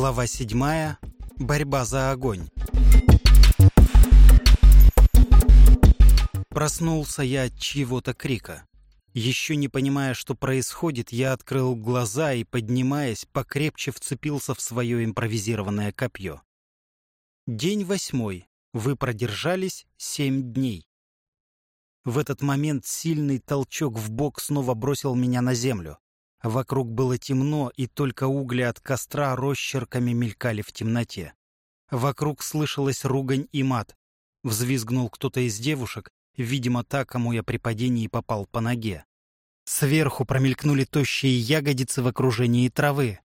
Глава седьмая. Борьба за огонь. Проснулся я от чьего-то крика. Еще не понимая, что происходит, я открыл глаза и, поднимаясь, покрепче вцепился в свое импровизированное копье. День восьмой. Вы продержались семь дней. В этот момент сильный толчок в бок снова бросил меня на землю. Вокруг было темно, и только угли от костра росчерками мелькали в темноте. Вокруг слышалась ругань и мат. Взвизгнул кто-то из девушек, видимо, та, кому я при падении попал по ноге. Сверху промелькнули тощие ягодицы в окружении травы.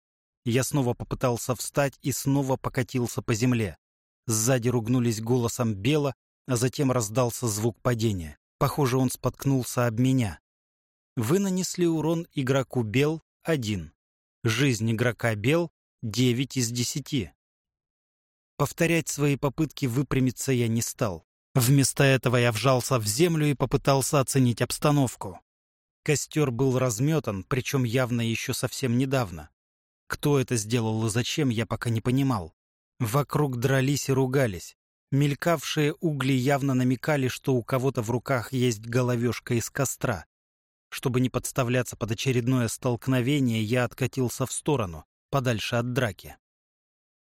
Я снова попытался встать и снова покатился по земле. Сзади ругнулись голосом Бела, а затем раздался звук падения. Похоже, он споткнулся об меня. Вы нанесли урон игроку Бел 1. Жизнь игрока Бел 9 из 10. Повторять свои попытки выпрямиться я не стал. Вместо этого я вжался в землю и попытался оценить обстановку. Костер был разметан, причем явно еще совсем недавно. Кто это сделал и зачем, я пока не понимал. Вокруг дрались и ругались. Мелькавшие угли явно намекали, что у кого-то в руках есть головешка из костра. Чтобы не подставляться под очередное столкновение, я откатился в сторону, подальше от драки.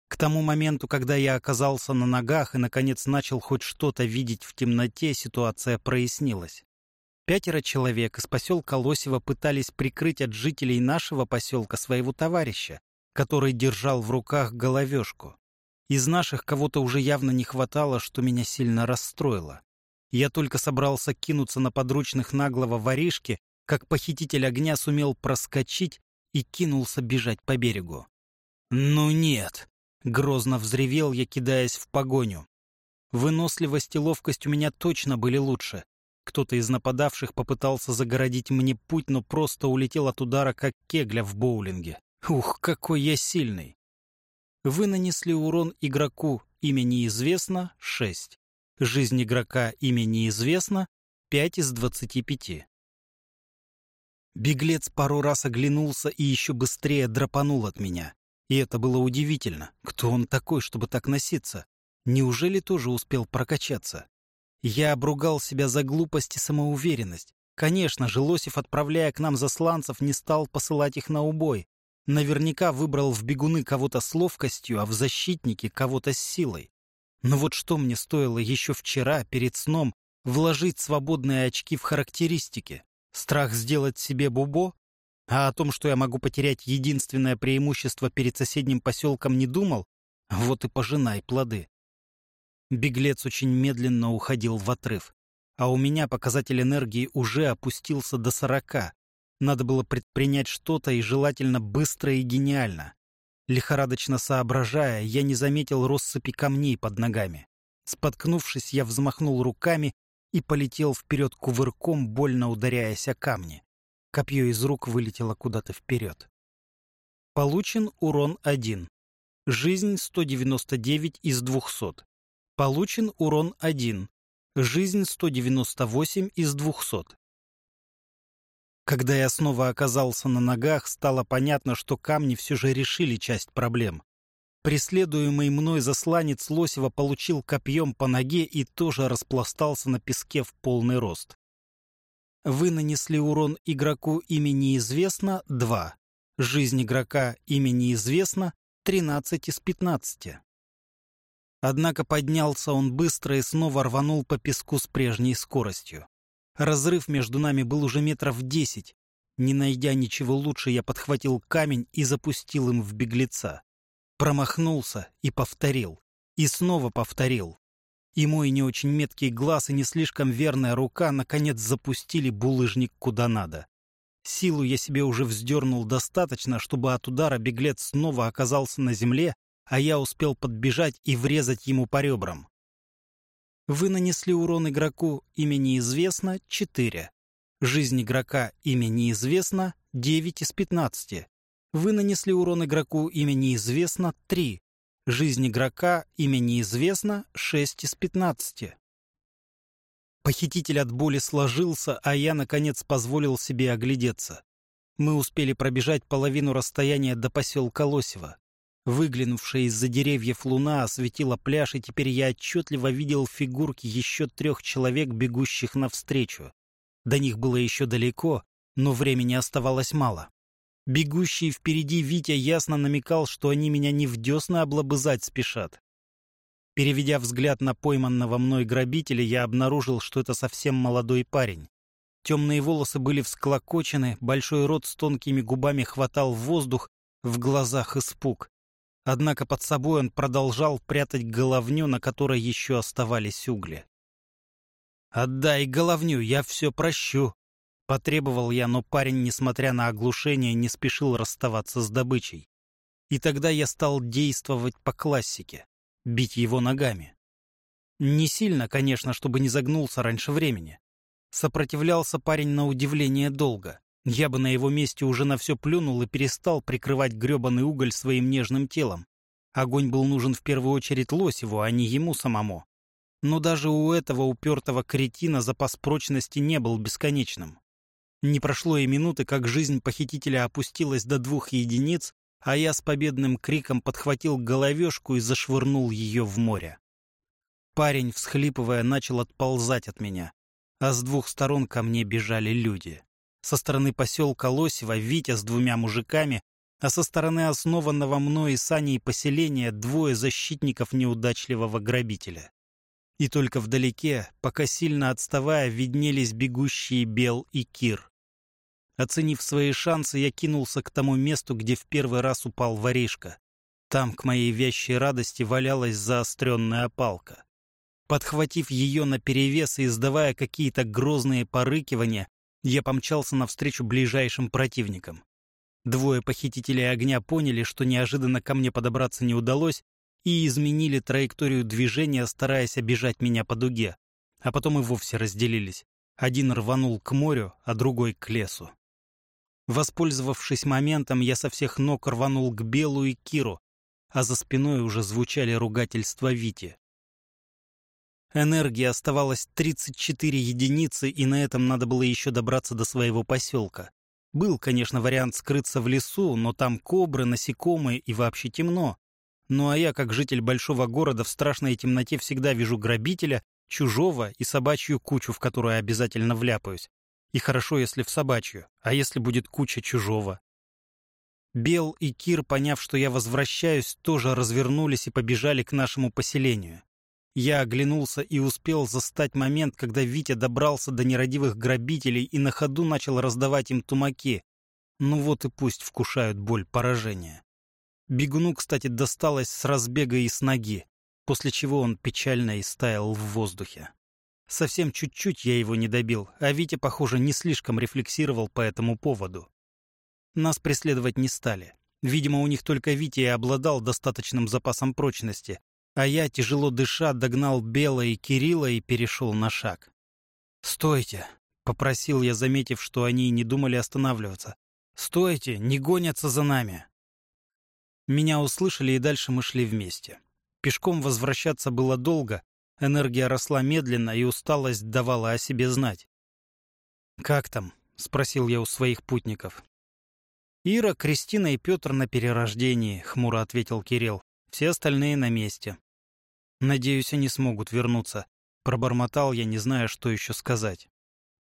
К тому моменту, когда я оказался на ногах и, наконец, начал хоть что-то видеть в темноте, ситуация прояснилась. Пятеро человек из поселка Лосева пытались прикрыть от жителей нашего поселка своего товарища, который держал в руках головешку. Из наших кого-то уже явно не хватало, что меня сильно расстроило. Я только собрался кинуться на подручных наглого воришки, как похититель огня сумел проскочить и кинулся бежать по берегу. «Ну нет!» — грозно взревел я, кидаясь в погоню. Выносливость и ловкость у меня точно были лучше. Кто-то из нападавших попытался загородить мне путь, но просто улетел от удара, как кегля в боулинге. Ух, какой я сильный! Вы нанесли урон игроку имя неизвестно 6. Жизнь игрока имя неизвестно 5 из 25. Беглец пару раз оглянулся и еще быстрее драпанул от меня. И это было удивительно. Кто он такой, чтобы так носиться? Неужели тоже успел прокачаться? Я обругал себя за глупость и самоуверенность. Конечно же, Лосев, отправляя к нам засланцев, не стал посылать их на убой. Наверняка выбрал в бегуны кого-то с ловкостью, а в защитнике кого-то с силой. Но вот что мне стоило еще вчера, перед сном, вложить свободные очки в характеристики? Страх сделать себе бубо? А о том, что я могу потерять единственное преимущество перед соседним поселком, не думал? Вот и пожинай плоды. Беглец очень медленно уходил в отрыв. А у меня показатель энергии уже опустился до сорока. Надо было предпринять что-то и желательно быстро и гениально. Лихорадочно соображая, я не заметил россыпи камней под ногами. Споткнувшись, я взмахнул руками и полетел вперед кувырком, больно ударяясь о камни. Копье из рук вылетело куда-то вперед. Получен урон 1. Жизнь 199 из 200. Получен урон 1. Жизнь 198 из 200. Когда я снова оказался на ногах, стало понятно, что камни все же решили часть проблем. Преследуемый мной засланец Лосева получил копьем по ноге и тоже распластался на песке в полный рост. Вы нанесли урон игроку имени неизвестно 2. Жизнь игрока имени неизвестно 13 из 15. Однако поднялся он быстро и снова рванул по песку с прежней скоростью. Разрыв между нами был уже метров десять. Не найдя ничего лучше, я подхватил камень и запустил им в беглеца. Промахнулся и повторил. И снова повторил. И мой не очень меткий глаз и не слишком верная рука наконец запустили булыжник куда надо. Силу я себе уже вздернул достаточно, чтобы от удара беглец снова оказался на земле, а я успел подбежать и врезать ему по ребрам. Вы нанесли урон игроку имя неизвестно 4. Жизнь игрока имя неизвестно 9 из 15. Вы нанесли урон игроку имя неизвестно 3. Жизнь игрока имя неизвестно 6 из 15. Похититель от боли сложился, а я, наконец, позволил себе оглядеться. Мы успели пробежать половину расстояния до поселка Лосева. Выглянувшая из-за деревьев луна осветила пляж, и теперь я отчетливо видел фигурки еще трех человек, бегущих навстречу. До них было еще далеко, но времени оставалось мало. Бегущий впереди Витя ясно намекал, что они меня не в десна облобызать спешат. Переведя взгляд на пойманного мной грабителя, я обнаружил, что это совсем молодой парень. Темные волосы были всклокочены, большой рот с тонкими губами хватал воздух, в глазах испуг. Однако под собой он продолжал прятать головню, на которой еще оставались угли. «Отдай головню, я все прощу», — потребовал я, но парень, несмотря на оглушение, не спешил расставаться с добычей. И тогда я стал действовать по классике — бить его ногами. Не сильно, конечно, чтобы не загнулся раньше времени. Сопротивлялся парень на удивление долго. Я бы на его месте уже на все плюнул и перестал прикрывать гребаный уголь своим нежным телом. Огонь был нужен в первую очередь Лосеву, а не ему самому. Но даже у этого упертого кретина запас прочности не был бесконечным. Не прошло и минуты, как жизнь похитителя опустилась до двух единиц, а я с победным криком подхватил головешку и зашвырнул ее в море. Парень, всхлипывая, начал отползать от меня, а с двух сторон ко мне бежали люди. Со стороны поселка Лосева Витя с двумя мужиками, а со стороны основанного мной и Саней поселения двое защитников неудачливого грабителя. И только вдалеке, пока сильно отставая, виднелись бегущие Бел и Кир. Оценив свои шансы, я кинулся к тому месту, где в первый раз упал воришка. Там, к моей вящей радости, валялась заостренная палка. Подхватив ее наперевес и издавая какие-то грозные порыкивания, я помчался навстречу ближайшим противникам. Двое похитителей огня поняли, что неожиданно ко мне подобраться не удалось, и изменили траекторию движения, стараясь обижать меня по дуге. А потом и вовсе разделились. Один рванул к морю, а другой к лесу. Воспользовавшись моментом, я со всех ног рванул к Белу и Киру, а за спиной уже звучали ругательства Вити. Энергии оставалось 34 единицы, и на этом надо было еще добраться до своего поселка. Был, конечно, вариант скрыться в лесу, но там кобры, насекомые и вообще темно. Ну а я, как житель большого города, в страшной темноте всегда вижу грабителя, чужого и собачью кучу, в которую обязательно вляпаюсь. И хорошо, если в собачью, а если будет куча чужого. Бел и Кир, поняв, что я возвращаюсь, тоже развернулись и побежали к нашему поселению. Я оглянулся и успел застать момент, когда Витя добрался до нерадивых грабителей и на ходу начал раздавать им тумаки. Ну вот и пусть вкушают боль поражения. Бегуну, кстати, досталось с разбега и с ноги, после чего он печально истаял в воздухе. Совсем чуть-чуть я его не добил, а Витя, похоже, не слишком рефлексировал по этому поводу. Нас преследовать не стали. Видимо, у них только Витя и обладал достаточным запасом прочности, а я, тяжело дыша, догнал Бела и Кирилла и перешел на шаг. «Стойте!» — попросил я, заметив, что они не думали останавливаться. «Стойте! Не гонятся за нами!» Меня услышали, и дальше мы шли вместе. Пешком возвращаться было долго, энергия росла медленно, и усталость давала о себе знать. «Как там?» — спросил я у своих путников. «Ира, Кристина и Петр на перерождении», — хмуро ответил Кирилл. «Все остальные на месте». «Надеюсь, они смогут вернуться», — пробормотал я, не зная, что еще сказать.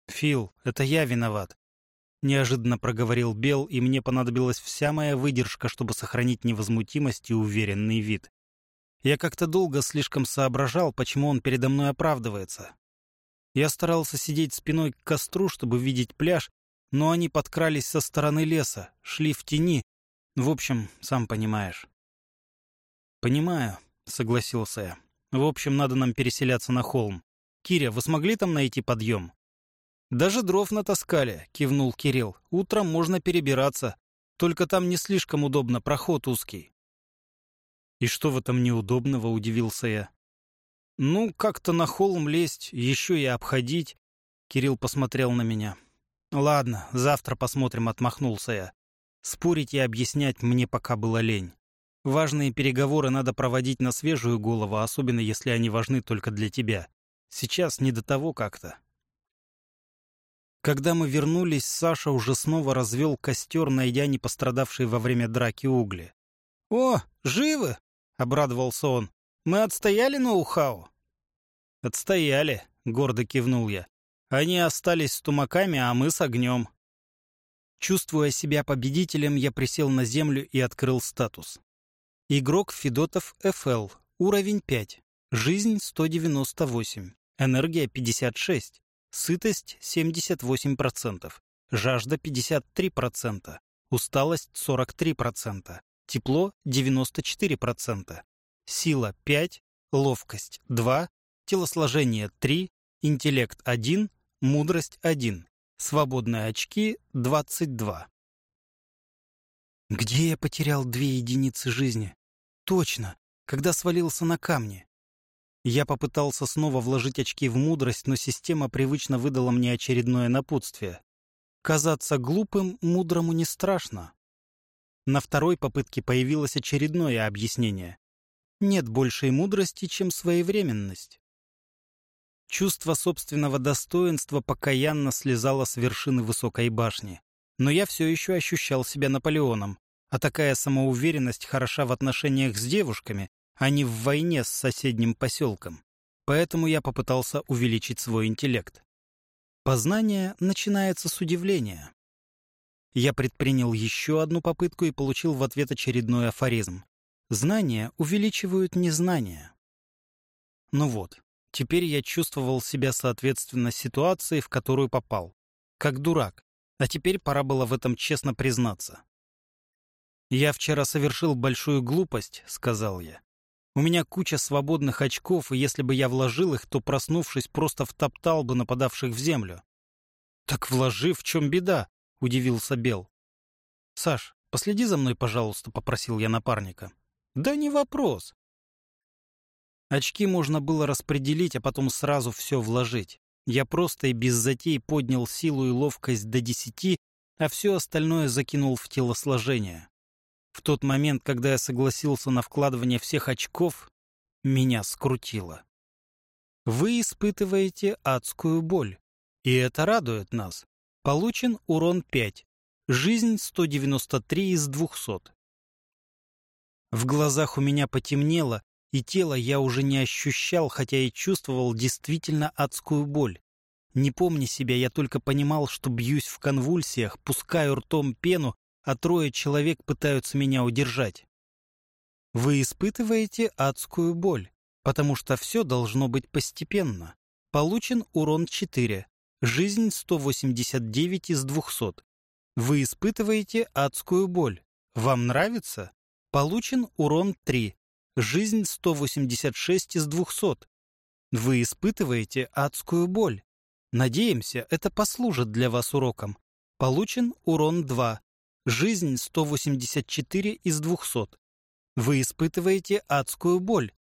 «Фил, это я виноват», — неожиданно проговорил Бел, и мне понадобилась вся моя выдержка, чтобы сохранить невозмутимость и уверенный вид. Я как-то долго слишком соображал, почему он передо мной оправдывается. Я старался сидеть спиной к костру, чтобы видеть пляж, но они подкрались со стороны леса, шли в тени. В общем, сам понимаешь. «Понимаю», — согласился я. «В общем, надо нам переселяться на холм. Киря, вы смогли там найти подъем?» «Даже дров натаскали», — кивнул Кирилл. «Утром можно перебираться. Только там не слишком удобно, проход узкий». «И что в этом неудобного?» — удивился я. «Ну, как-то на холм лезть, еще и обходить». Кирилл посмотрел на меня. «Ладно, завтра посмотрим», — отмахнулся я. Спорить и объяснять мне пока было лень. Важные переговоры надо проводить на свежую голову, особенно если они важны только для тебя. Сейчас не до того как-то. Когда мы вернулись, Саша уже снова развел костер, найдя не пострадавшие во время драки угли. «О, живы!» — обрадовался он. «Мы отстояли ноу-хау?» «Отстояли», — гордо кивнул я. «Они остались с тумаками, а мы с огнем». Чувствуя себя победителем, я присел на землю и открыл статус. Игрок Федотов ФЛ. Уровень 5. Жизнь 198. Энергия 56. Сытость 78%. Жажда 53%. Усталость 43%. Тепло 94%. Сила 5. Ловкость 2. Телосложение 3. Интеллект 1. Мудрость 1. Свободные очки 22. Где я потерял две единицы жизни? Точно, когда свалился на камни. Я попытался снова вложить очки в мудрость, но система привычно выдала мне очередное напутствие. Казаться глупым мудрому не страшно. На второй попытке появилось очередное объяснение. Нет большей мудрости, чем своевременность. Чувство собственного достоинства покаянно слезало с вершины высокой башни. Но я все еще ощущал себя Наполеоном, а такая самоуверенность хороша в отношениях с девушками, а не в войне с соседним поселком. Поэтому я попытался увеличить свой интеллект. Познание начинается с удивления. Я предпринял еще одну попытку и получил в ответ очередной афоризм. Знания увеличивают незнание. Ну вот, теперь я чувствовал себя соответственно ситуации, в которую попал. Как дурак, а теперь пора было в этом честно признаться. «Я вчера совершил большую глупость», — сказал я. «У меня куча свободных очков, и если бы я вложил их, то, проснувшись, просто втоптал бы нападавших в землю». «Так вложи, в чем беда?» — удивился Бел. «Саш, последи за мной, пожалуйста», — попросил я напарника. «Да не вопрос». Очки можно было распределить, а потом сразу все вложить. Я просто и без затей поднял силу и ловкость до десяти, а все остальное закинул в телосложение. В тот момент, когда я согласился на вкладывание всех очков, меня скрутило. Вы испытываете адскую боль, и это радует нас. Получен урон 5, жизнь 193 из 200. В глазах у меня потемнело, и тело я уже не ощущал, хотя и чувствовал действительно адскую боль. Не помня себя, я только понимал, что бьюсь в конвульсиях, пускаю ртом пену, а трое человек пытаются меня удержать. Вы испытываете адскую боль, потому что все должно быть постепенно. Получен урон 4, жизнь 189 из 200. Вы испытываете адскую боль. Вам нравится? Получен урон 3, Жизнь 186 из 200. Вы испытываете адскую боль. Надеемся, это послужит для вас уроком. Получен урон 2. Жизнь 184 из 200. Вы испытываете адскую боль.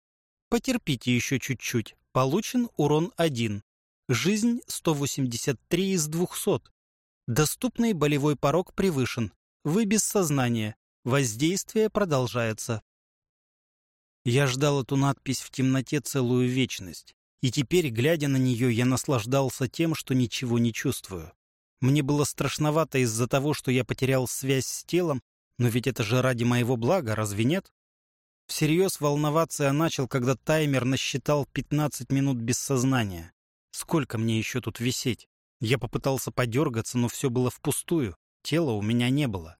Потерпите еще чуть-чуть. Получен урон 1. Жизнь 183 из 200. Доступный болевой порог превышен. Вы без сознания. Воздействие продолжается. Я ждал эту надпись в темноте целую вечность, и теперь, глядя на нее, я наслаждался тем, что ничего не чувствую. Мне было страшновато из-за того, что я потерял связь с телом, но ведь это же ради моего блага, разве нет? Всерьез волноваться я начал, когда таймер насчитал 15 минут без сознания. Сколько мне еще тут висеть? Я попытался подергаться, но все было впустую. Тела у меня не было.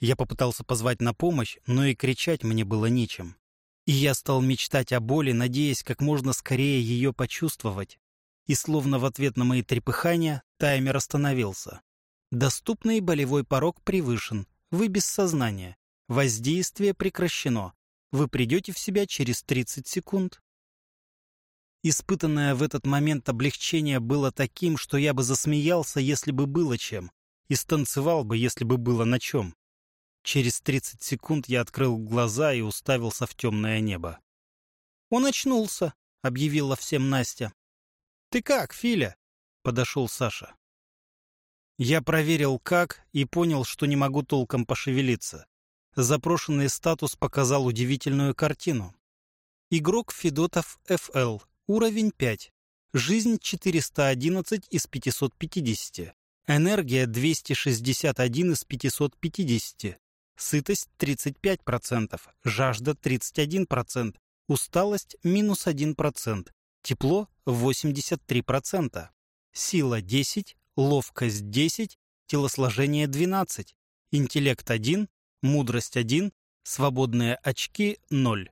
Я попытался позвать на помощь, но и кричать мне было нечем. И я стал мечтать о боли, надеясь как можно скорее ее почувствовать. И словно в ответ на мои трепыхания таймер остановился. Доступный болевой порог превышен. Вы без сознания. Воздействие прекращено. Вы придете в себя через 30 секунд. Испытанное в этот момент облегчение было таким, что я бы засмеялся, если бы было чем, и станцевал бы, если бы было на чем. Через 30 секунд я открыл глаза и уставился в темное небо. «Он очнулся», — объявила всем Настя. «Ты как, Филя?» — подошел Саша. Я проверил, как, и понял, что не могу толком пошевелиться. Запрошенный статус показал удивительную картину. Игрок Федотов ФЛ. Уровень 5. Жизнь 411 из 550. Энергия 261 из 550. сытость 35%, жажда 31%, усталость минус 1%, тепло 83%, сила 10, ловкость 10, телосложение 12, интеллект 1, мудрость 1, свободные очки 0.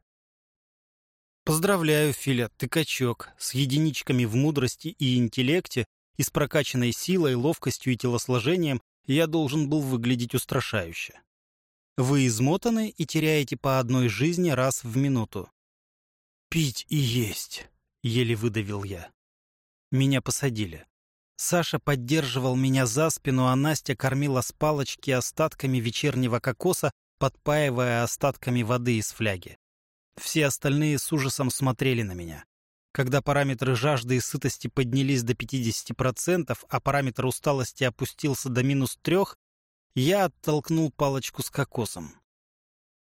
Поздравляю, Филя, ты качок, с единичками в мудрости и интеллекте и с прокачанной силой, ловкостью и телосложением я должен был выглядеть устрашающе. Вы измотаны и теряете по одной жизни раз в минуту. «Пить и есть», — еле выдавил я. Меня посадили. Саша поддерживал меня за спину, а Настя кормила с палочки остатками вечернего кокоса, подпаивая остатками воды из фляги. Все остальные с ужасом смотрели на меня. Когда параметры жажды и сытости поднялись до 50%, а параметр усталости опустился до минус трех, я оттолкнул палочку с кокосом.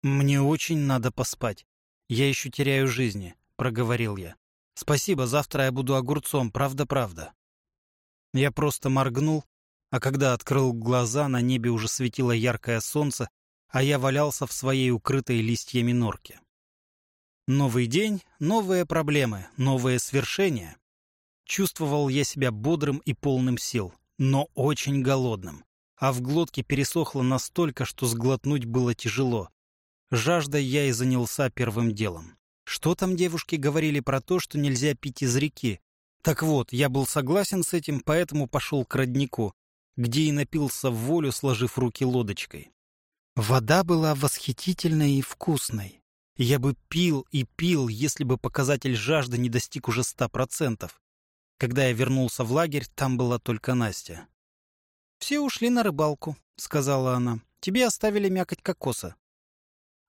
«Мне очень надо поспать. Я еще теряю жизни», — проговорил я. «Спасибо, завтра я буду огурцом, правда-правда». Я просто моргнул, а когда открыл глаза, на небе уже светило яркое солнце, а я валялся в своей укрытой листьями норке. Новый день, новые проблемы, новые свершения. Чувствовал я себя бодрым и полным сил, но очень голодным. А в глотке пересохло настолько, что сглотнуть было тяжело. Жаждой я и занялся первым делом. Что там девушки говорили про то, что нельзя пить из реки? Так вот, я был согласен с этим, поэтому пошел к роднику, где и напился в волю, сложив руки лодочкой. Вода была восхитительной и вкусной. Я бы пил и пил, если бы показатель жажды не достиг уже ста процентов. Когда я вернулся в лагерь, там была только Настя. «Все ушли на рыбалку», — сказала она. «Тебе оставили мякоть кокоса».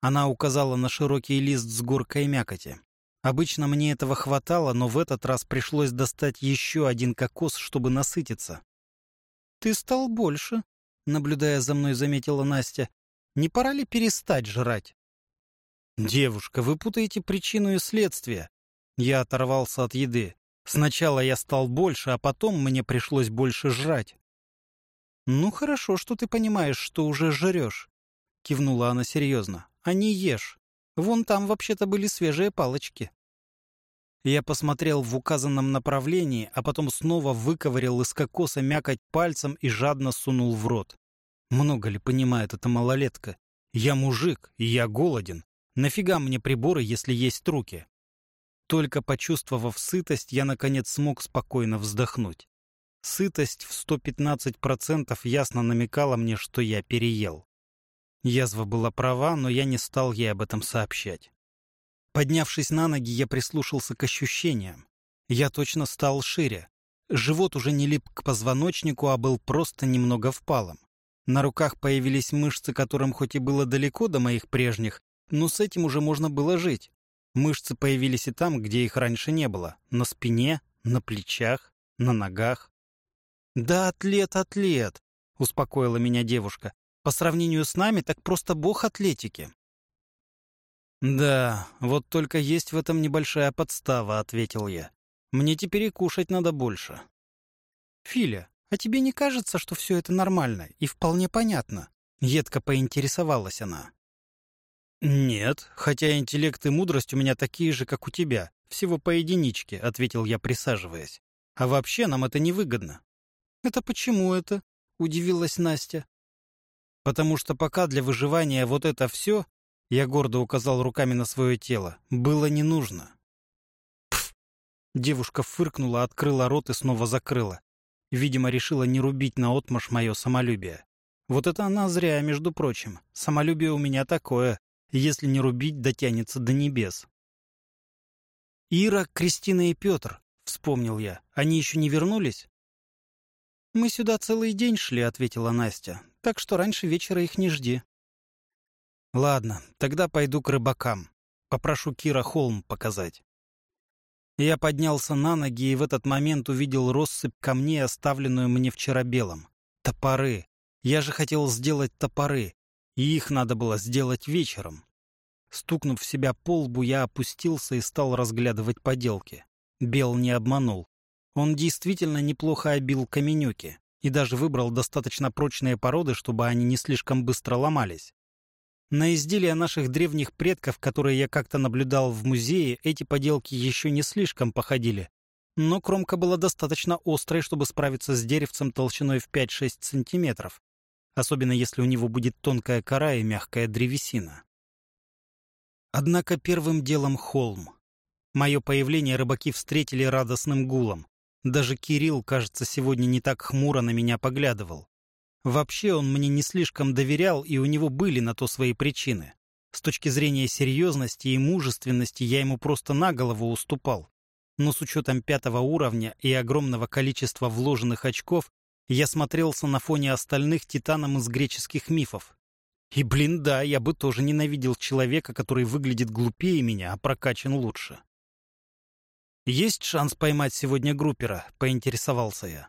Она указала на широкий лист с горкой мякоти. Обычно мне этого хватало, но в этот раз пришлось достать еще один кокос, чтобы насытиться. «Ты стал больше», — наблюдая за мной, заметила Настя. «Не пора ли перестать жрать?» «Девушка, вы путаете причину и следствие». Я оторвался от еды. Сначала я стал больше, а потом мне пришлось больше жрать. «Ну хорошо, что ты понимаешь, что уже жрешь», — кивнула она серьезно. «А не ешь. Вон там вообще-то были свежие палочки». Я посмотрел в указанном направлении, а потом снова выковырял из кокоса мякоть пальцем и жадно сунул в рот. Много ли понимает эта малолетка? Я мужик, и я голоден. Нафига мне приборы, если есть руки? Только почувствовав сытость, я, наконец, смог спокойно вздохнуть. Сытость в 115% ясно намекала мне, что я переел. Язва была права, но я не стал ей об этом сообщать. Поднявшись на ноги, я прислушался к ощущениям. Я точно стал шире. Живот уже не лип к позвоночнику, а был просто немного впалым. На руках появились мышцы, которым хоть и было далеко до моих прежних, но с этим уже можно было жить. Мышцы появились и там, где их раньше не было. На спине, на плечах, на ногах. «Да, атлет, атлет», — успокоила меня девушка. «По сравнению с нами, так просто бог атлетики». «Да, вот только есть в этом небольшая подстава», — ответил я. «Мне теперь и кушать надо больше». «Филя, а тебе не кажется, что все это нормально и вполне понятно?» Едко поинтересовалась она. «Нет, хотя интеллект и мудрость у меня такие же, как у тебя, всего по единичке», — ответил я, присаживаясь. «А вообще нам это невыгодно». «Это почему это?» — удивилась Настя. «Потому что пока для выживания вот это все, я гордо указал руками на свое тело, было не нужно». Пф! Девушка фыркнула, открыла рот и снова закрыла. Видимо, решила не рубить наотмашь мое самолюбие. Вот это она зря, между прочим. Самолюбие у меня такое, если не рубить, дотянется до небес. «Ира, Кристина и Петр», — вспомнил я. «Они еще не вернулись?» «Мы сюда целый день шли», — ответила Настя. «Так что раньше вечера их не жди». «Ладно, тогда пойду к рыбакам. Попрошу Кира холм показать». Я поднялся на ноги и в этот момент увидел россыпь камней, оставленную мне вчера белым. Топоры. Я же хотел сделать топоры и их надо было сделать вечером. Стукнув себя по лбу, я опустился и стал разглядывать поделки. Бел не обманул. Он действительно неплохо обил каменюки и даже выбрал достаточно прочные породы, чтобы они не слишком быстро ломались. На изделия наших древних предков, которые я как-то наблюдал в музее, эти поделки еще не слишком походили. Но кромка была достаточно острой, чтобы справиться с деревцем толщиной в 5-6 сантиметров, особенно если у него будет тонкая кора и мягкая древесина. Однако первым делом холм. Мое появление рыбаки встретили радостным гулом. Даже Кирилл, кажется, сегодня не так хмуро на меня поглядывал. Вообще он мне не слишком доверял, и у него были на то свои причины. С точки зрения серьезности и мужественности я ему просто на голову уступал. Но с учетом пятого уровня и огромного количества вложенных очков, я смотрелся на фоне остальных титаном из греческих мифов. И, блин, да, я бы тоже ненавидел человека, который выглядит глупее меня, а прокачан лучше. «Есть шанс поймать сегодня группера?» — поинтересовался я.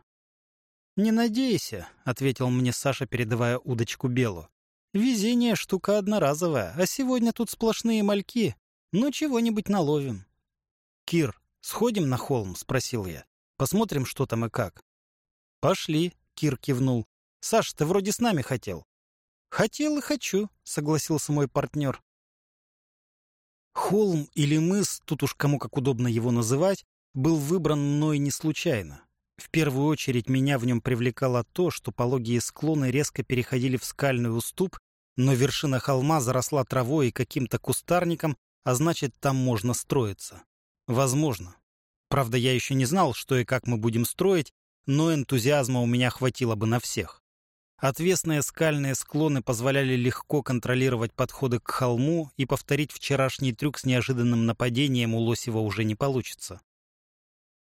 «Не надейся», — ответил мне Саша, передавая удочку Белу. «Везение — штука одноразовая, а сегодня тут сплошные мальки. Ну, чего-нибудь наловим». «Кир, сходим на холм?» — спросил я. «Посмотрим, что там и как». «Пошли», — Кир кивнул. «Саш, ты вроде с нами хотел». «Хотел и хочу», — согласился мой партнер. Холм или мыс, тут уж кому как удобно его называть, был выбран мной не случайно. В первую очередь меня в нем привлекало то, что пологие склоны резко переходили в скальный уступ, но вершина холма заросла травой и каким-то кустарником, а значит, там можно строиться. Возможно. Правда, я еще не знал, что и как мы будем строить, но энтузиазма у меня хватило бы на всех. Отвесные скальные склоны позволяли легко контролировать подходы к холму, и повторить вчерашний трюк с неожиданным нападением у Лосева уже не получится.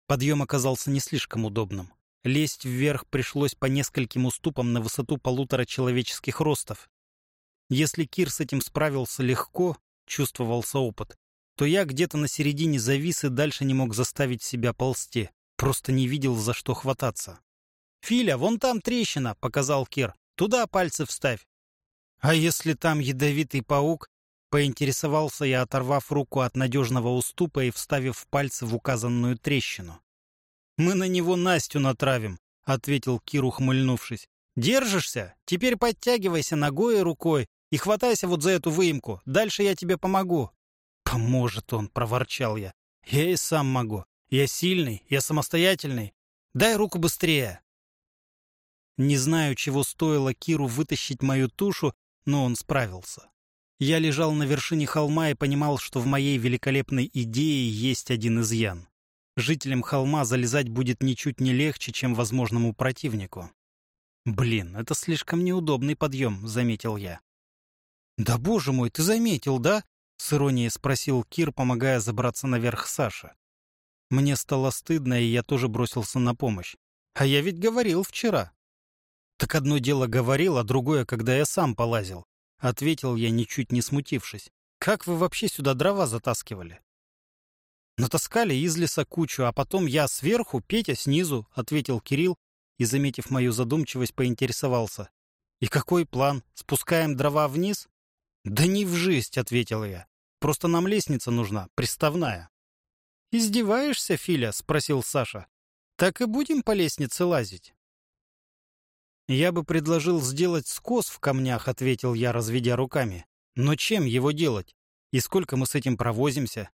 Подъем оказался не слишком удобным. Лезть вверх пришлось по нескольким уступам на высоту полутора человеческих ростов. Если Кир с этим справился легко, чувствовался опыт, то я где-то на середине завис и дальше не мог заставить себя ползти. Просто не видел, за что хвататься. «Филя, вон там трещина», — показал Кир. «Туда пальцы вставь». «А если там ядовитый паук?» Поинтересовался я, оторвав руку от надежного уступа и вставив пальцы в указанную трещину. «Мы на него Настю натравим», — ответил Кир, ухмыльнувшись. «Держишься? Теперь подтягивайся ногой и рукой и хватайся вот за эту выемку. Дальше я тебе помогу». «Поможет он», — проворчал я. «Я и сам могу. Я сильный, я самостоятельный. Дай руку быстрее». Не знаю, чего стоило Киру вытащить мою тушу, но он справился. Я лежал на вершине холма и понимал, что в моей великолепной идее есть один изъян. Жителям холма залезать будет ничуть не легче, чем возможному противнику. «Блин, это слишком неудобный подъем», — заметил я. «Да боже мой, ты заметил, да?» — с иронией спросил Кир, помогая забраться наверх Саши. Мне стало стыдно, и я тоже бросился на помощь. А я ведь говорил вчера. Так одно дело говорил, а другое, когда я сам полазил. — ответил я, ничуть не смутившись. «Как вы вообще сюда дрова затаскивали?» «Натаскали из леса кучу, а потом я сверху, Петя снизу», — ответил Кирилл и, заметив мою задумчивость, поинтересовался. «И какой план? Спускаем дрова вниз?» «Да не в жизнь», — ответил я. «Просто нам лестница нужна, приставная». «Издеваешься, Филя?» — спросил Саша. «Так и будем по лестнице лазить?» «Я бы предложил сделать скос в камнях», — ответил я, разведя руками. «Но чем его делать? И сколько мы с этим провозимся?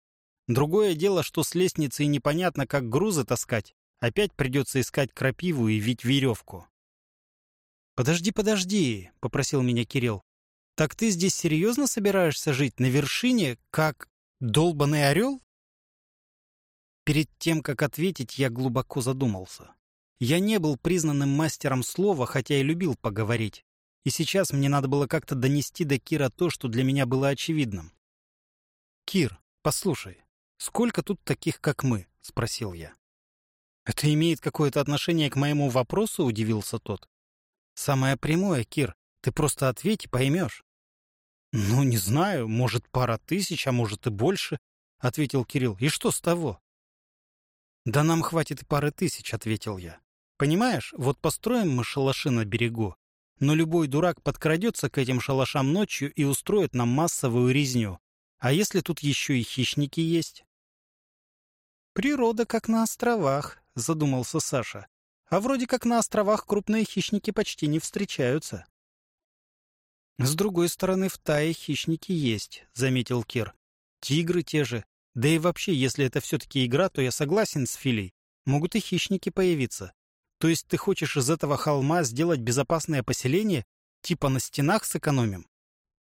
Другое дело, что с лестницей непонятно, как грузы таскать. Опять придется искать крапиву и вить веревку». «Подожди, подожди», — попросил меня Кирилл. «Так ты здесь серьезно собираешься жить на вершине, как долбанный орел?» Перед тем, как ответить, я глубоко задумался. Я не был признанным мастером слова, хотя и любил поговорить. И сейчас мне надо было как-то донести до Кира то, что для меня было очевидным. «Кир, послушай, сколько тут таких, как мы?» — спросил я. «Это имеет какое-то отношение к моему вопросу?» — удивился тот. «Самое прямое, Кир. Ты просто ответь и поймешь». «Ну, не знаю, может, пара тысяч, а может и больше», — ответил Кирилл. «И что с того?» «Да нам хватит и пары тысяч», — ответил я. «Понимаешь, вот построим мы шалаши на берегу, но любой дурак подкрадется к этим шалашам ночью и устроит нам массовую резню. А если тут еще и хищники есть?» «Природа как на островах», — задумался Саша. «А вроде как на островах крупные хищники почти не встречаются». «С другой стороны, в Тае хищники есть», — заметил Кир. «Тигры те же. Да и вообще, если это все-таки игра, то я согласен с Филей. Могут и хищники появиться. То есть ты хочешь из этого холма сделать безопасное поселение? Типа на стенах сэкономим?»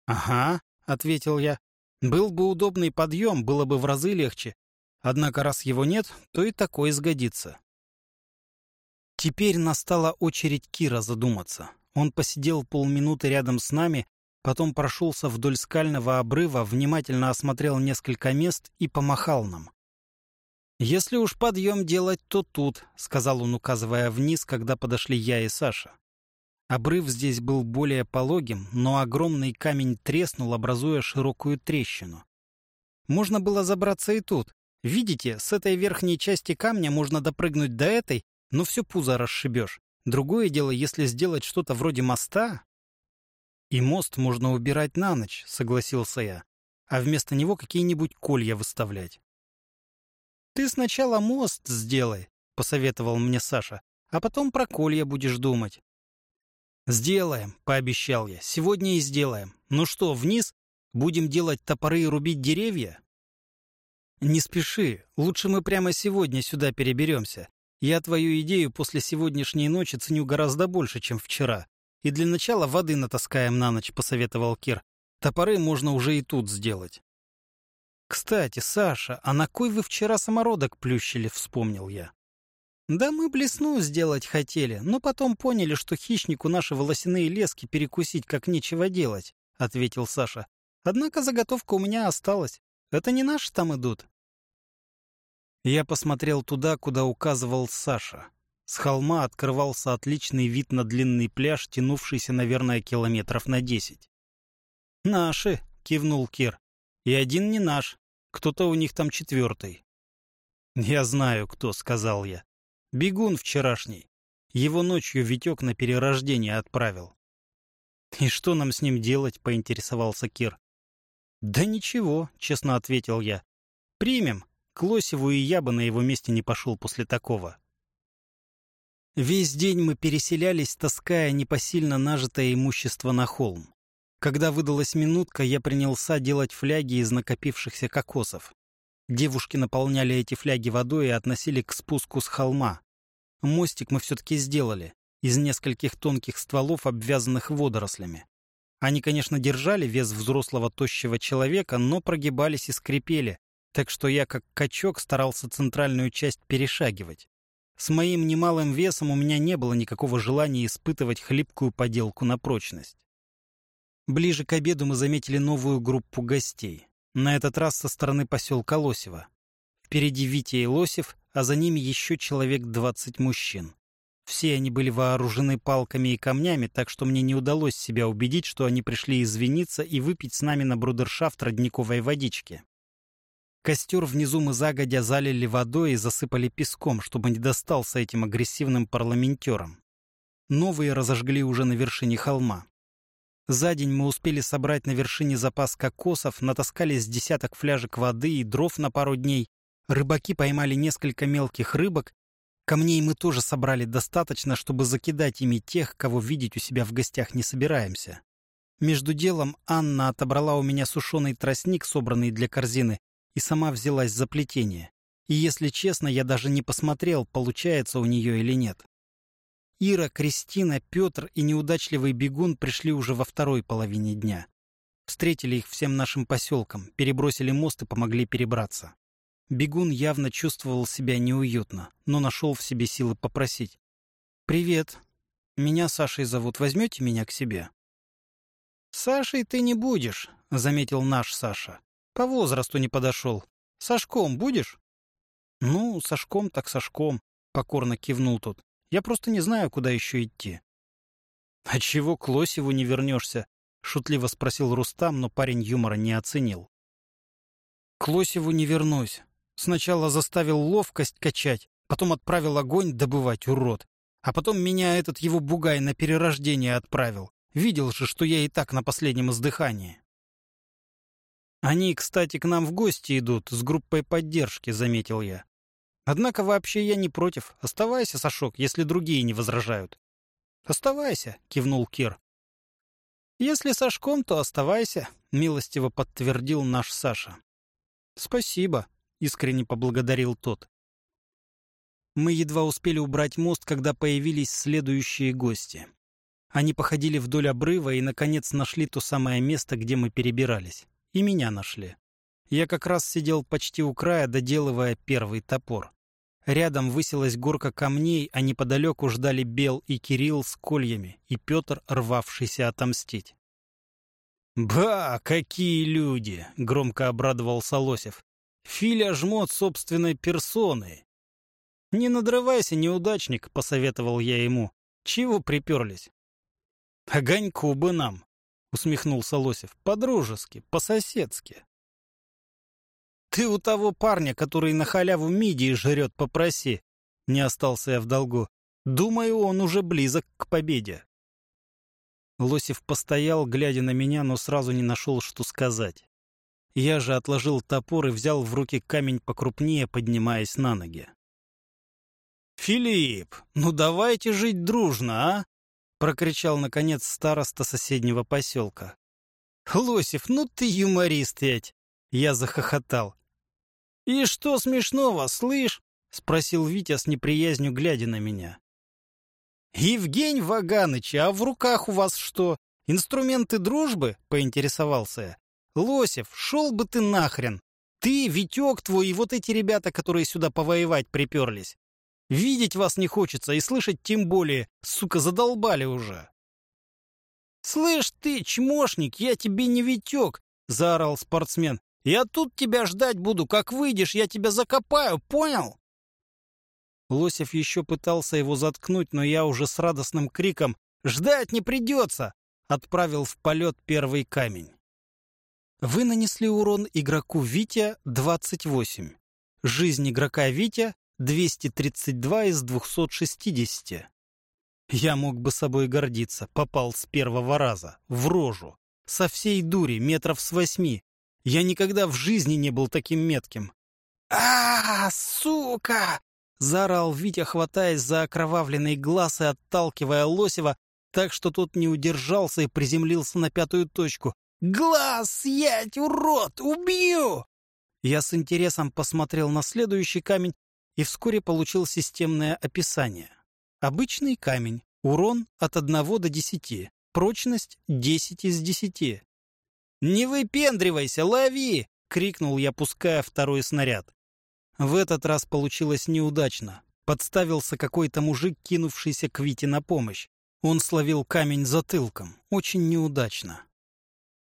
«Ага», — ответил я. «Был бы удобный подъем, было бы в разы легче. Однако раз его нет, то и такой сгодится». Теперь настала очередь Кира задуматься. Он посидел полминуты рядом с нами, потом прошелся вдоль скального обрыва, внимательно осмотрел несколько мест и помахал нам. «Если уж подъем делать, то тут», — сказал он, указывая вниз, когда подошли я и Саша. Обрыв здесь был более пологим, но огромный камень треснул, образуя широкую трещину. Можно было забраться и тут. Видите, с этой верхней части камня можно допрыгнуть до этой, но все пузо расшибешь. Другое дело, если сделать что-то вроде моста... И мост можно убирать на ночь, согласился я, а вместо него какие-нибудь колья выставлять. Ты сначала мост сделай, посоветовал мне Саша, а потом про колья будешь думать. «Сделаем», — пообещал я. «Сегодня и сделаем. Ну что, вниз? Будем делать топоры и рубить деревья?» «Не спеши. Лучше мы прямо сегодня сюда переберемся. Я твою идею после сегодняшней ночи ценю гораздо больше, чем вчера. И для начала воды натаскаем на ночь, посоветовал Кир. Топоры можно уже и тут сделать. Кстати, Саша, а на кой вы вчера самородок плющили, вспомнил я. Да мы блесну сделать хотели, но потом поняли, что хищнику наши волосяные лески перекусить как нечего делать, ответил Саша. Однако заготовка у меня осталась. Это не наши там идут. Я посмотрел туда, куда указывал Саша. С холма открывался отличный вид на длинный пляж, тянувшийся, наверное, километров на десять. «Наши», — кивнул Кир. «И один не наш. Кто-то у них там четвертый». «Я знаю, кто», — сказал я. «Бегун вчерашний. Его ночью Витек на перерождение отправил». «И что нам с ним делать?» — поинтересовался Кир. «Да ничего», — честно ответил я. «Примем. К Лосеву и я бы на его месте не пошел после такого. Весь день мы переселялись, таская непосильно нажитое имущество на холм. Когда выдалась минутка, я принялся делать фляги из накопившихся кокосов. Девушки наполняли эти фляги водой и относили к спуску с холма. Мостик мы все-таки сделали, из нескольких тонких стволов, обвязанных водорослями. Они, конечно, держали вес взрослого тощего человека, но прогибались и скрипели, так что я, как качок, старался центральную часть перешагивать. С моим немалым весом у меня не было никакого желания испытывать хлипкую поделку на прочность. Ближе к обеду мы заметили новую группу гостей. На этот раз со стороны поселка Лосева. Впереди Витя и Лосев, а за ними еще человек двадцать мужчин. Все они были вооружены палками и камнями, так что мне не удалось себя убедить, что они пришли извиниться и выпить с нами на брудершафт родниковой водички. Костер внизу мы загодя залили водой и засыпали песком, чтобы не достался этим агрессивным парламентерам. Новые разожгли уже на вершине холма. За день мы успели собрать на вершине запас кокосов, натаскали с десяток фляжек воды и дров на пару дней. Рыбаки поймали несколько мелких рыбок. Камней мы тоже собрали достаточно, чтобы закидать ими тех, кого видеть у себя в гостях не собираемся. Между делом Анна отобрала у меня сушеный тростник, собранный для корзины, и сама взялась за плетение. И, если честно, я даже не посмотрел, получается у нее или нет. Ира, Кристина, Петр и неудачливый бегун пришли уже во второй половине дня. Встретили их всем нашим поселком, перебросили мост и помогли перебраться. Бегун явно чувствовал себя неуютно, но нашел в себе силы попросить. «Привет. Меня Сашей зовут. Возьмете меня к себе?» «Сашей ты не будешь», — заметил наш Саша. По возрасту не подошел. Сашком будешь? Ну, Сашком так Сашком, покорно кивнул тот. Я просто не знаю, куда еще идти. А чего к Лосеву не вернешься? Шутливо спросил Рустам, но парень юмора не оценил. К Лосеву не вернусь. Сначала заставил ловкость качать, потом отправил огонь добывать, урод. А потом меня этот его бугай на перерождение отправил. Видел же, что я и так на последнем издыхании. Они, кстати, к нам в гости идут с группой поддержки, заметил я. Однако вообще я не против. Оставайся, Сашок, если другие не возражают. Оставайся, кивнул Кир. «Если Сашком, то оставайся», — милостиво подтвердил наш Саша. «Спасибо», — искренне поблагодарил тот. Мы едва успели убрать мост, когда появились следующие гости. Они походили вдоль обрыва и, наконец, нашли то самое место, где мы перебирались. И меня нашли. Я как раз сидел почти у края, доделывая первый топор. Рядом высилась горка камней, а неподалеку ждали Бел и Кирилл с кольями, и Петр, рвавшийся отомстить. «Ба, какие люди!» — громко обрадовался Лосев. «Филя жмот собственной персоной!» «Не надрывайся, неудачник», — посоветовал я ему. «Чего приперлись?» «Огоньку бы нам», — усмехнулся Лосев. «По-дружески, по-соседски». «Ты у того парня, который на халяву мидии жрет, попроси». Не остался я в долгу. Думаю, он уже близок к победе. Лосев постоял, глядя на меня, но сразу не нашел, что сказать. Я же отложил топор и взял в руки камень покрупнее, поднимаясь на ноги. «Филипп, ну давайте жить дружно, а?» — прокричал, наконец, староста соседнего поселка. «Лосев, ну ты юморист ведь!» — я захохотал. «И что смешного, слышь?» — спросил Витя с неприязнью, глядя на меня. «Евгений Ваганыч, а в руках у вас что, инструменты дружбы?» — поинтересовался я. «Лосев, шел бы ты нахрен! Ты, Витек твой и вот эти ребята, которые сюда повоевать приперлись. Видеть вас не хочется и слышать тем более, сука, задолбали уже!» «Слышь ты, чмошник, я тебе не Витек!» — заорал спортсмен. Я тут тебя ждать буду. Как выйдешь, я тебя закопаю, понял?» Лосев еще пытался его заткнуть, но я уже с радостным криком «Ждать не придется!» отправил в полет первый камень. Вы нанесли урон игроку Витя 28. Жизнь игрока Витя 232 из 260. Я мог бы собой гордиться, попал с первого раза, в рожу, со всей дури, метров с восьми, я никогда в жизни не был таким метким. а, -а, -а сука!» — заорал Витя, хватаясь за окровавленный глаз и отталкивая Лосева, так что тот не удержался и приземлился на пятую точку. «Глаз съять, урод! Убью!» Я с интересом посмотрел на следующий камень и вскоре получил системное описание. Обычный камень. Урон от 1 до 10. Прочность 10 из 10. «Не выпендривайся, лови!» — крикнул я, пуская второй снаряд. В этот раз получилось неудачно. Подставился какой-то мужик, кинувшийся к Вите на помощь. Он словил камень затылком. Очень неудачно.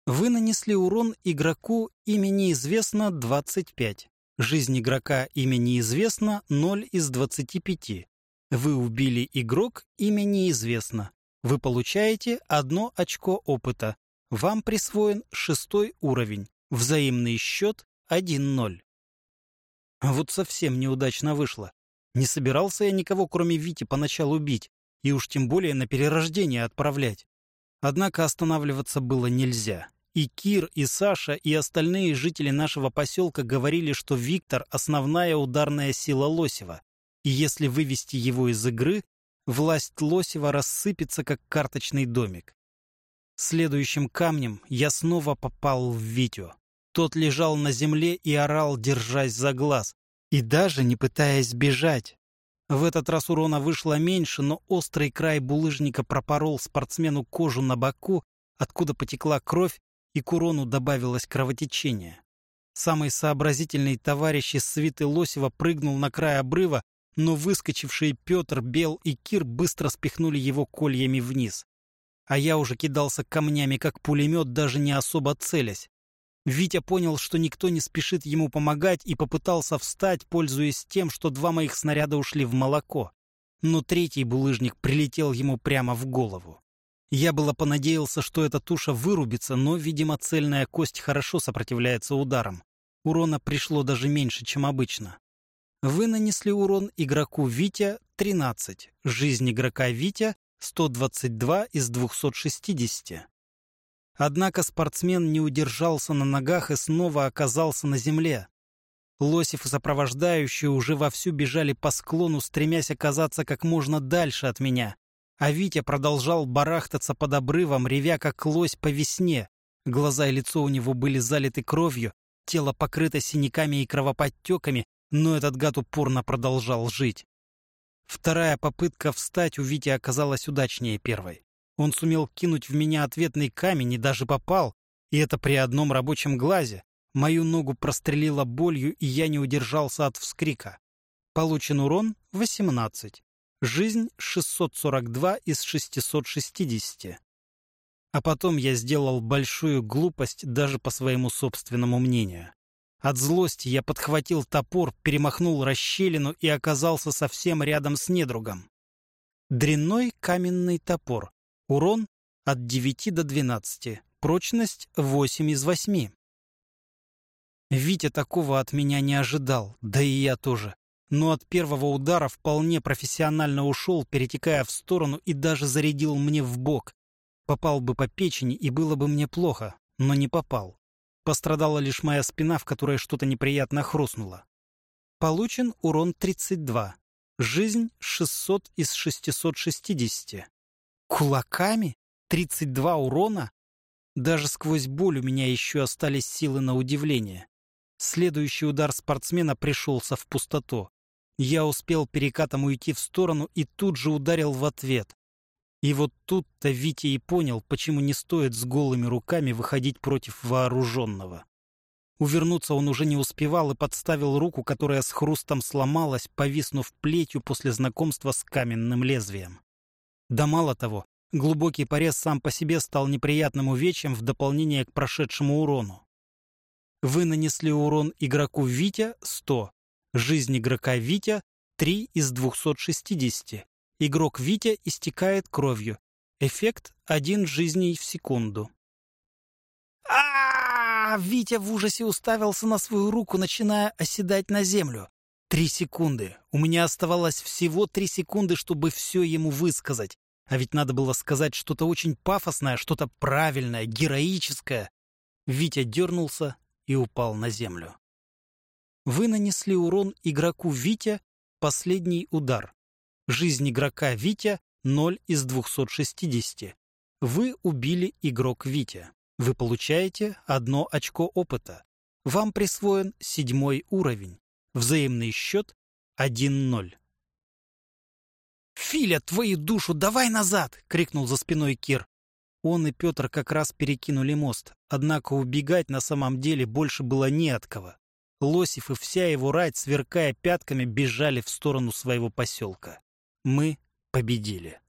Вы нанесли урон игроку имя неизвестно 25. Жизнь игрока имя неизвестно 0 из 25. Вы убили игрок имя неизвестно. Вы получаете одно очко опыта. Вам присвоен шестой уровень. Взаимный счет 1-0. Вот совсем неудачно вышло. Не собирался я никого, кроме Вити, поначалу бить, и уж тем более на перерождение отправлять. Однако останавливаться было нельзя. И Кир, и Саша, и остальные жители нашего поселка говорили, что Виктор — основная ударная сила Лосева. И если вывести его из игры, власть Лосева рассыпется, как карточный домик. Следующим камнем я снова попал в Витю. Тот лежал на земле и орал, держась за глаз, и даже не пытаясь бежать. В этот раз урона вышло меньше, но острый край булыжника пропорол спортсмену кожу на боку, откуда потекла кровь, и к урону добавилось кровотечение. Самый сообразительный товарищ из свиты Лосева прыгнул на край обрыва, но выскочившие Петр, Бел и Кир быстро спихнули его кольями вниз а я уже кидался камнями, как пулемет, даже не особо целясь. Витя понял, что никто не спешит ему помогать, и попытался встать, пользуясь тем, что два моих снаряда ушли в молоко. Но третий булыжник прилетел ему прямо в голову. Я было понадеялся, что эта туша вырубится, но, видимо, цельная кость хорошо сопротивляется ударам. Урона пришло даже меньше, чем обычно. Вы нанесли урон игроку Витя 13, жизнь игрока Витя 122 из 260. Однако спортсмен не удержался на ногах и снова оказался на земле. Лосев и сопровождающие уже вовсю бежали по склону, стремясь оказаться как можно дальше от меня. А Витя продолжал барахтаться под обрывом, ревя как лось по весне. Глаза и лицо у него были залиты кровью, тело покрыто синяками и кровоподтеками, но этот гад упорно продолжал жить. Вторая попытка встать у Вити оказалась удачнее первой. Он сумел кинуть в меня ответный камень и даже попал, и это при одном рабочем глазе. Мою ногу прострелило болью, и я не удержался от вскрика. Получен урон 18. Жизнь 642 из 660. А потом я сделал большую глупость даже по своему собственному мнению. От злости я подхватил топор, перемахнул расщелину и оказался совсем рядом с недругом. Дрянной каменный топор. Урон от 9 до 12. Прочность 8 из 8. Витя такого от меня не ожидал, да и я тоже. Но от первого удара вполне профессионально ушел, перетекая в сторону и даже зарядил мне в бок. Попал бы по печени, и было бы мне плохо, но не попал. Пострадала лишь моя спина, в которой что-то неприятно хрустнуло. Получен урон 32. Жизнь 600 из 660. Кулаками? 32 урона? Даже сквозь боль у меня еще остались силы на удивление. Следующий удар спортсмена пришелся в пустоту. Я успел перекатом уйти в сторону и тут же ударил в ответ. И вот тут-то Витя и понял, почему не стоит с голыми руками выходить против вооруженного. Увернуться он уже не успевал и подставил руку, которая с хрустом сломалась, повиснув плетью после знакомства с каменным лезвием. Да мало того, глубокий порез сам по себе стал неприятным увечьем в дополнение к прошедшему урону. Вы нанесли урон игроку Витя 100, жизнь игрока Витя 3 из 260, Игрок Витя истекает кровью. Эффект один жизней в секунду. а, Витя в ужасе уставился на свою руку, начиная оседать на землю. Три секунды. У меня оставалось всего три секунды, чтобы все ему высказать. А ведь надо было сказать что-то очень пафосное, что-то правильное, героическое. Витя дернулся и упал на землю. Вы нанесли урон игроку Витя последний удар. Жизнь игрока Витя 0 из 260. Вы убили игрок Витя. Вы получаете одно очко опыта. Вам присвоен седьмой уровень. Взаимный счет 1-0. «Филя, твою душу, давай назад!» — крикнул за спиной Кир. Он и Петр как раз перекинули мост, однако убегать на самом деле больше было не от кого. Лосев и вся его рать, сверкая пятками, бежали в сторону своего поселка. Мы победили.